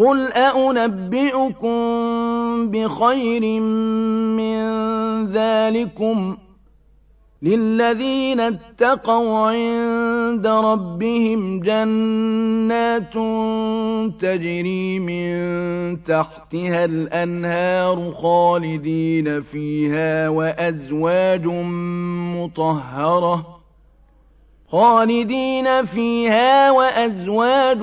قُلْ أَؤُنَبِّئُكُم بِخَيْرٍ مِّن ذَٰلِكُمْ ۚ لِلَّذِينَ اتَّقَوْا عِندَ رَبِّهِمْ جَنَّاتٌ تَجْرِي مِن تَحْتِهَا الْأَنْهَارُ خَالِدِينَ فِيهَا وَأَزْوَاجٌ مُّطَهَّرَةٌ خالدين فيها وأزواج